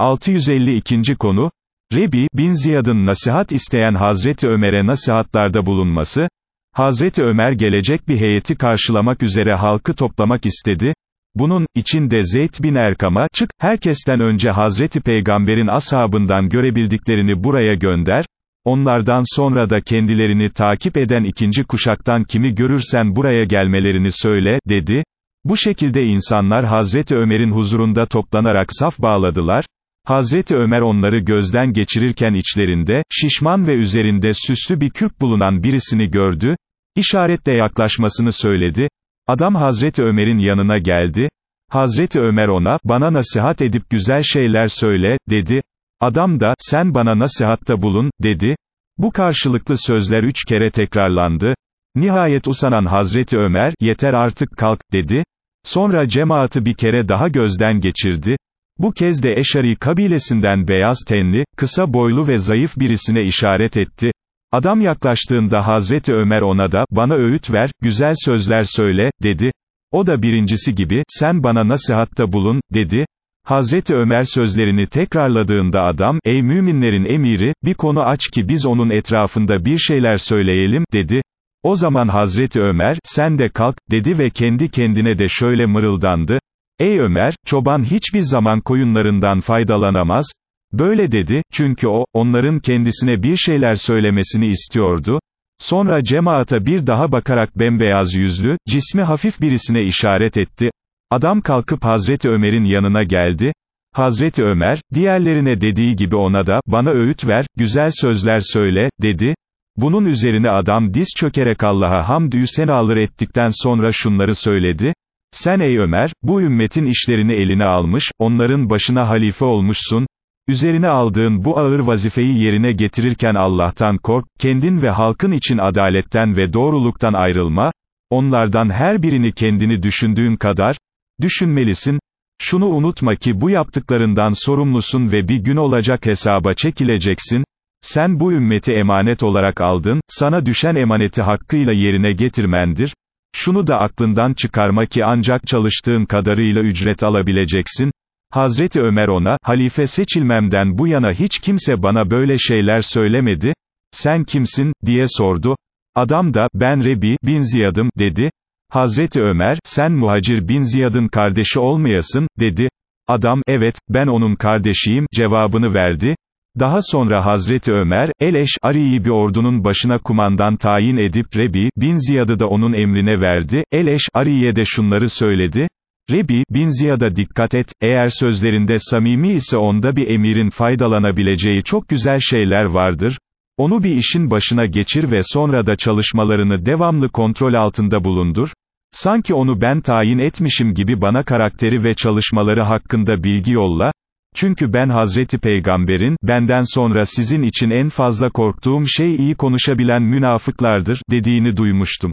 652. konu, Rebi, bin Ziyad'ın nasihat isteyen Hazreti Ömer'e nasihatlarda bulunması, Hazreti Ömer gelecek bir heyeti karşılamak üzere halkı toplamak istedi, bunun, içinde Zeyd bin Erkam'a, çık, herkesten önce Hazreti Peygamber'in ashabından görebildiklerini buraya gönder, onlardan sonra da kendilerini takip eden ikinci kuşaktan kimi görürsen buraya gelmelerini söyle, dedi, bu şekilde insanlar Hazreti Ömer'in huzurunda toplanarak saf bağladılar, Hazreti Ömer onları gözden geçirirken içlerinde, şişman ve üzerinde süslü bir kürk bulunan birisini gördü, işaretle yaklaşmasını söyledi, adam Hazreti Ömer'in yanına geldi, Hazreti Ömer ona, bana nasihat edip güzel şeyler söyle, dedi, adam da, sen bana nasihatta bulun, dedi, bu karşılıklı sözler üç kere tekrarlandı, nihayet usanan Hazreti Ömer, yeter artık kalk, dedi, sonra cemaati bir kere daha gözden geçirdi, bu kez de Eşari kabilesinden beyaz tenli, kısa boylu ve zayıf birisine işaret etti. Adam yaklaştığında Hazreti Ömer ona da, bana öğüt ver, güzel sözler söyle, dedi. O da birincisi gibi, sen bana nasihatta bulun, dedi. Hazreti Ömer sözlerini tekrarladığında adam, ey müminlerin emiri, bir konu aç ki biz onun etrafında bir şeyler söyleyelim, dedi. O zaman Hazreti Ömer, sen de kalk, dedi ve kendi kendine de şöyle mırıldandı, Ey Ömer, çoban hiçbir zaman koyunlarından faydalanamaz, böyle dedi, çünkü o, onların kendisine bir şeyler söylemesini istiyordu, sonra cemaata bir daha bakarak bembeyaz yüzlü, cismi hafif birisine işaret etti, adam kalkıp Hazreti Ömer'in yanına geldi, Hazreti Ömer, diğerlerine dediği gibi ona da, bana öğüt ver, güzel sözler söyle, dedi, bunun üzerine adam diz çökerek Allah'a hamdü senalar ettikten sonra şunları söyledi, sen ey Ömer, bu ümmetin işlerini eline almış, onların başına halife olmuşsun, üzerine aldığın bu ağır vazifeyi yerine getirirken Allah'tan kork, kendin ve halkın için adaletten ve doğruluktan ayrılma, onlardan her birini kendini düşündüğün kadar, düşünmelisin, şunu unutma ki bu yaptıklarından sorumlusun ve bir gün olacak hesaba çekileceksin, sen bu ümmeti emanet olarak aldın, sana düşen emaneti hakkıyla yerine getirmendir, şunu da aklından çıkarma ki ancak çalıştığın kadarıyla ücret alabileceksin. Hazreti Ömer ona, halife seçilmemden bu yana hiç kimse bana böyle şeyler söylemedi, sen kimsin, diye sordu. Adam da, ben Rebi, bin Ziyad'ım, dedi. Hazreti Ömer, sen Muhacir bin Ziyad'ın kardeşi olmayasın, dedi. Adam, evet, ben onun kardeşiyim, cevabını verdi. Daha sonra Hazreti Ömer, El-Eş, Ari'yi bir ordunun başına kumandan tayin edip Rebi, bin Ziyad'ı da onun emrine verdi, El-Eş, Ari'ye de şunları söyledi, Rebi, bin Ziyad'a dikkat et, eğer sözlerinde samimi ise onda bir emirin faydalanabileceği çok güzel şeyler vardır, onu bir işin başına geçir ve sonra da çalışmalarını devamlı kontrol altında bulundur, sanki onu ben tayin etmişim gibi bana karakteri ve çalışmaları hakkında bilgi yolla, çünkü ben Hazreti Peygamber'in, benden sonra sizin için en fazla korktuğum şey iyi konuşabilen münafıklardır, dediğini duymuştum.